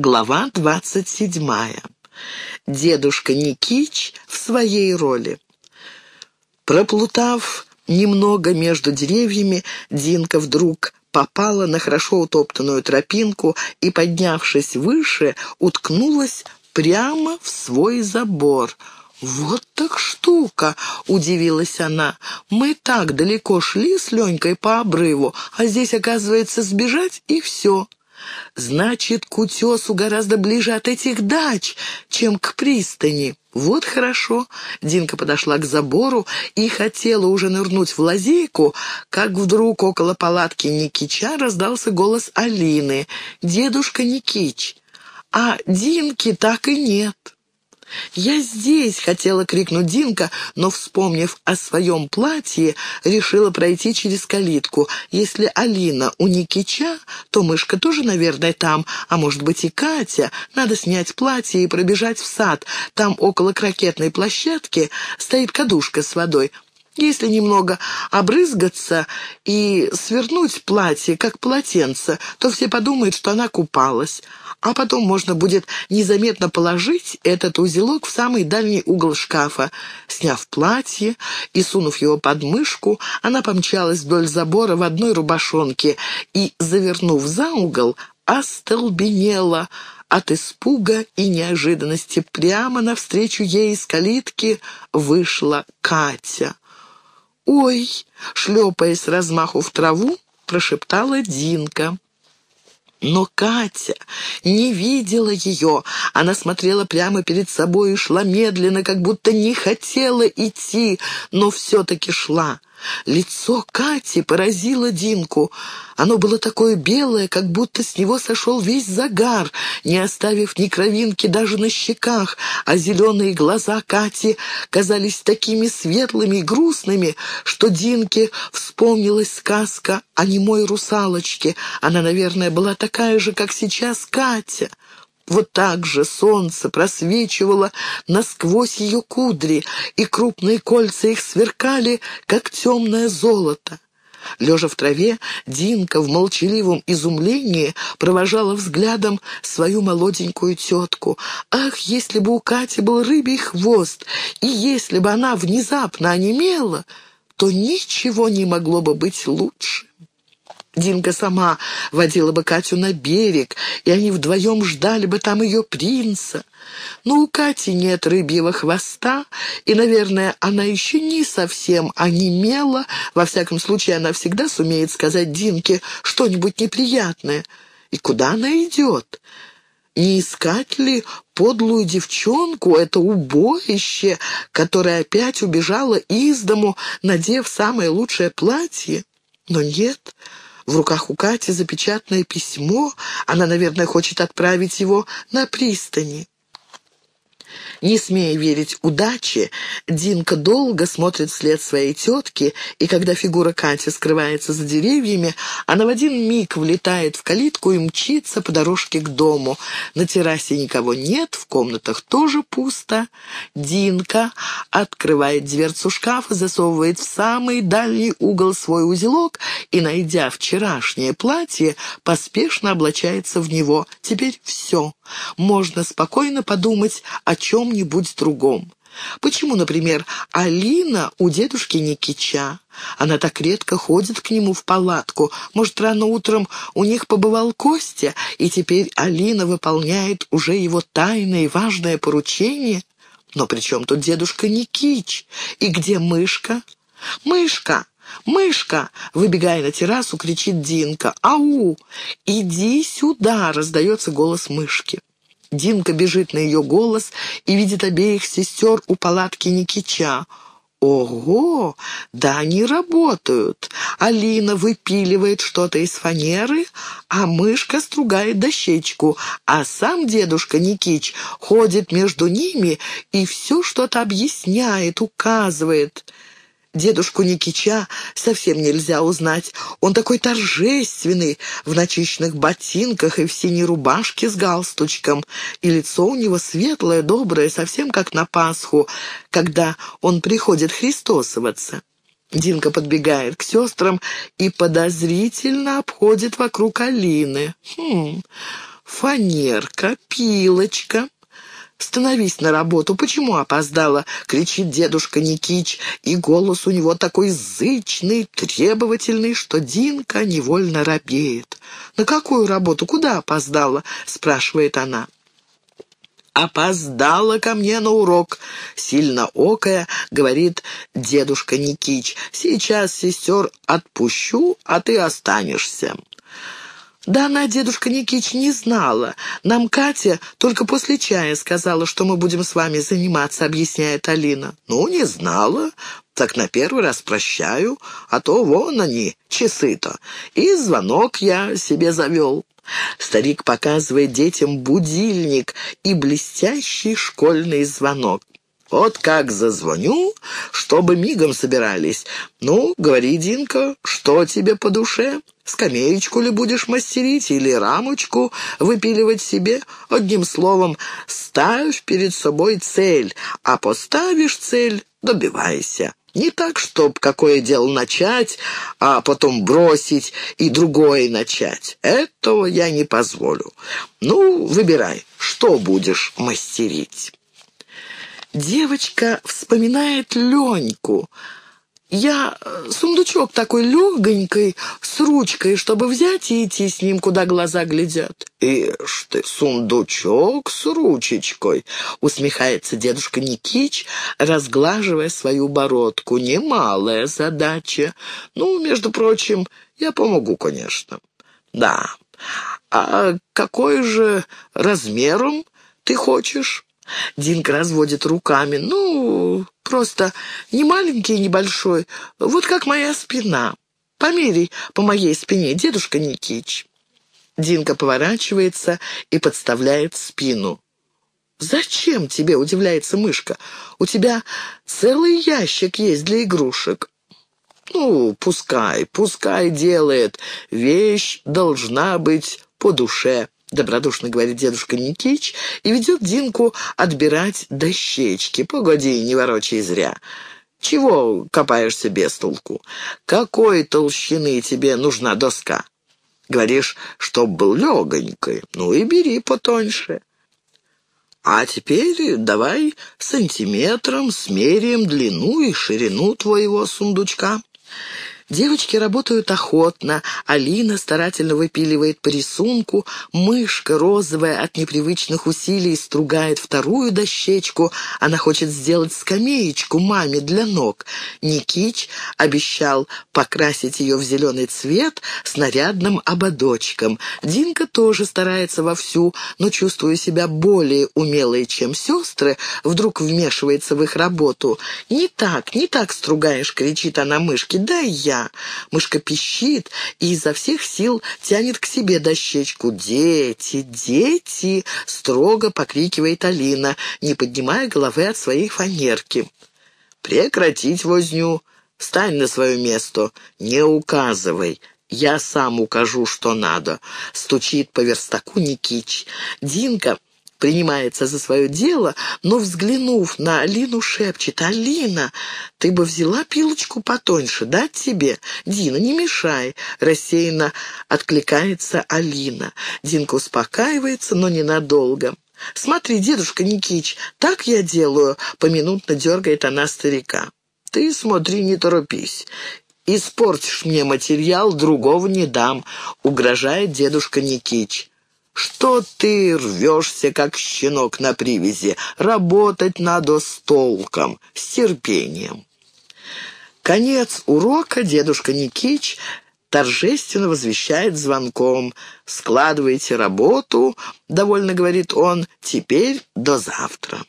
Глава двадцать седьмая. Дедушка Никич в своей роли. Проплутав немного между деревьями, Динка вдруг попала на хорошо утоптанную тропинку и, поднявшись выше, уткнулась прямо в свой забор. «Вот так штука!» — удивилась она. «Мы так далеко шли с Ленькой по обрыву, а здесь, оказывается, сбежать и все». Значит, к утесу гораздо ближе от этих дач, чем к пристани. Вот хорошо. Динка подошла к забору и хотела уже нырнуть в лазейку, как вдруг около палатки Никича раздался голос Алины. «Дедушка Никич, а Динки так и нет». «Я здесь!» — хотела крикнуть Динка, но, вспомнив о своем платье, решила пройти через калитку. Если Алина у Никича, то мышка тоже, наверное, там, а может быть и Катя. Надо снять платье и пробежать в сад. Там около крокетной площадки стоит кадушка с водой. Если немного обрызгаться и свернуть платье, как полотенце, то все подумают, что она купалась а потом можно будет незаметно положить этот узелок в самый дальний угол шкафа. Сняв платье и сунув его под мышку, она помчалась вдоль забора в одной рубашонке и, завернув за угол, остолбенела от испуга и неожиданности. Прямо навстречу ей из калитки вышла Катя. «Ой!» — шлепаясь размаху в траву, прошептала Динка. Но Катя не видела ее. Она смотрела прямо перед собой и шла медленно, как будто не хотела идти, но все-таки шла. Лицо Кати поразило Динку. Оно было такое белое, как будто с него сошел весь загар, не оставив ни кровинки даже на щеках, а зеленые глаза Кати казались такими светлыми и грустными, что Динке вспомнилась сказка о немой русалочке. Она, наверное, была такая же, как сейчас Катя. Вот так же солнце просвечивало насквозь ее кудри, и крупные кольца их сверкали, как темное золото. Лежа в траве, Динка в молчаливом изумлении провожала взглядом свою молоденькую тетку. Ах, если бы у Кати был рыбий хвост, и если бы она внезапно онемела, то ничего не могло бы быть лучше. Динка сама водила бы Катю на берег, и они вдвоем ждали бы там ее принца. Но у Кати нет рыбьего хвоста, и, наверное, она еще не совсем онемела. Во всяком случае, она всегда сумеет сказать Динке что-нибудь неприятное. И куда она идет? Не искать ли подлую девчонку, это убоище, которое опять убежала из дому, надев самое лучшее платье? Но нет, в руках у Кати запечатанное письмо. Она, наверное, хочет отправить его на пристани. Не смея верить удаче, Динка долго смотрит вслед своей тетки, и когда фигура Кати скрывается за деревьями, она в один миг влетает в калитку и мчится по дорожке к дому. На террасе никого нет, в комнатах тоже пусто. Динка открывает дверцу шкафа, засовывает в самый дальний угол свой узелок и, найдя вчерашнее платье, поспешно облачается в него. Теперь все. Можно спокойно подумать о чем-нибудь другом. Почему, например, Алина у дедушки Никича? Она так редко ходит к нему в палатку. Может, рано утром у них побывал Костя, и теперь Алина выполняет уже его тайное и важное поручение? Но при чем тут дедушка Никич? И где мышка? «Мышка! «Мышка!» — выбегая на террасу, кричит Динка. «Ау! Иди сюда!» — раздается голос мышки. Динка бежит на ее голос и видит обеих сестер у палатки Никича. Ого! Да они работают. Алина выпиливает что-то из фанеры, а мышка стругает дощечку, а сам дедушка Никич ходит между ними и все что-то объясняет, указывает. Дедушку Никича совсем нельзя узнать. Он такой торжественный, в начищенных ботинках и в синей рубашке с галстучком. И лицо у него светлое, доброе, совсем как на Пасху, когда он приходит христосоваться. Динка подбегает к сестрам и подозрительно обходит вокруг Алины. Хм, фанерка, пилочка. «Становись на работу! Почему опоздала?» — кричит дедушка Никич, и голос у него такой зычный, требовательный, что Динка невольно робеет. «На какую работу? Куда опоздала?» — спрашивает она. «Опоздала ко мне на урок», — сильно окая, говорит дедушка Никич. «Сейчас сестер отпущу, а ты останешься». «Да она, дедушка Никич, не знала. Нам Катя только после чая сказала, что мы будем с вами заниматься», — объясняет Алина. «Ну, не знала. Так на первый раз прощаю, а то вон они, часы-то. И звонок я себе завел». Старик показывает детям будильник и блестящий школьный звонок. Вот как зазвоню, чтобы мигом собирались. Ну, говори, Динка, что тебе по душе? Скамеечку ли будешь мастерить или рамочку выпиливать себе? Одним словом, ставь перед собой цель, а поставишь цель, добивайся. Не так, чтоб какое дело начать, а потом бросить и другое начать. Этого я не позволю. Ну, выбирай, что будешь мастерить. Девочка вспоминает Леньку. Я э, сундучок такой легонький, с ручкой, чтобы взять и идти с ним, куда глаза глядят. «Ишь ты, сундучок с ручечкой!» — усмехается дедушка Никич, разглаживая свою бородку. «Немалая задача. Ну, между прочим, я помогу, конечно». «Да. А какой же размером ты хочешь?» Динка разводит руками. «Ну, просто не маленький и небольшой, вот как моя спина. Померяй по моей спине, дедушка Никич». Динка поворачивается и подставляет спину. «Зачем тебе?» — удивляется мышка. «У тебя целый ящик есть для игрушек». «Ну, пускай, пускай делает. Вещь должна быть по душе». — добродушно говорит дедушка Никич и ведет Динку отбирать дощечки. «Погоди, не ворочай зря. Чего копаешься без толку? Какой толщины тебе нужна доска? Говоришь, чтоб был легонькой. Ну и бери потоньше. А теперь давай сантиметром смеряем длину и ширину твоего сундучка». Девочки работают охотно, Алина старательно выпиливает по рисунку, мышка розовая от непривычных усилий стругает вторую дощечку, она хочет сделать скамеечку маме для ног. Никич обещал покрасить ее в зеленый цвет с нарядным ободочком. Динка тоже старается вовсю, но, чувствуя себя более умелой, чем сестры, вдруг вмешивается в их работу. «Не так, не так стругаешь!» — кричит она мышке. «Дай я!» Мышка пищит и изо всех сил тянет к себе дощечку. «Дети, дети!» — строго покрикивает Алина, не поднимая головы от своей фанерки. «Прекратить возню! Встань на свое место! Не указывай!» «Я сам укажу, что надо», — стучит по верстаку Никич. Динка принимается за свое дело, но, взглянув на Алину, шепчет, «Алина, ты бы взяла пилочку потоньше, дать тебе? Дина, не мешай!» Рассеянно откликается Алина. Динка успокаивается, но ненадолго. «Смотри, дедушка Никич, так я делаю», — поминутно дергает она старика. «Ты смотри, не торопись. Испортишь мне материал, другого не дам», — угрожает дедушка Никич. Что ты рвешься, как щенок на привязи? Работать надо с толком, с терпением. Конец урока дедушка Никич торжественно возвещает звонком. «Складывайте работу», — довольно говорит он, — «теперь до завтра».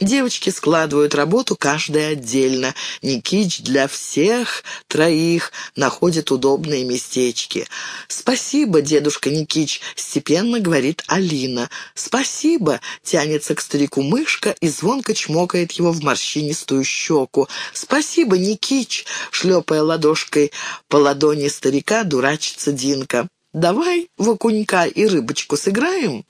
Девочки складывают работу каждая отдельно. Никич для всех троих находит удобные местечки. «Спасибо, дедушка Никич», — степенно говорит Алина. «Спасибо», — тянется к старику мышка и звонко чмокает его в морщинистую щеку. «Спасибо, Никич», — шлепая ладошкой по ладони старика, дурачится Динка. «Давай в окунька и рыбочку сыграем?»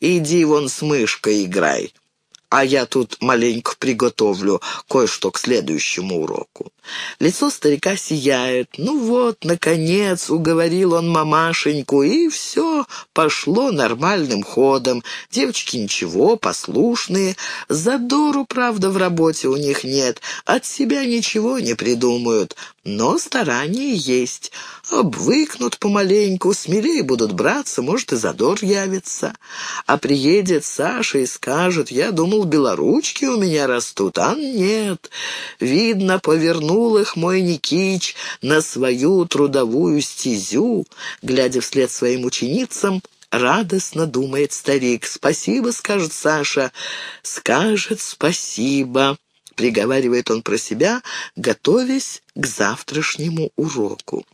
«Иди вон с мышкой играй». А я тут маленько приготовлю кое-что к следующему уроку». Лицо старика сияет. «Ну вот, наконец, уговорил он мамашеньку, и все пошло нормальным ходом. Девочки ничего, послушные. Задору, правда, в работе у них нет. От себя ничего не придумают. Но старания есть. Обвыкнут помаленьку, смелее будут браться, может, и задор явится. А приедет Саша и скажет, я думал, белоручки у меня растут, а нет. Видно, повернул их мой Никич на свою трудовую стезю. Глядя вслед своим ученицам, радостно думает старик. «Спасибо», — скажет Саша, — «скажет спасибо» приговаривает он про себя, готовясь к завтрашнему уроку.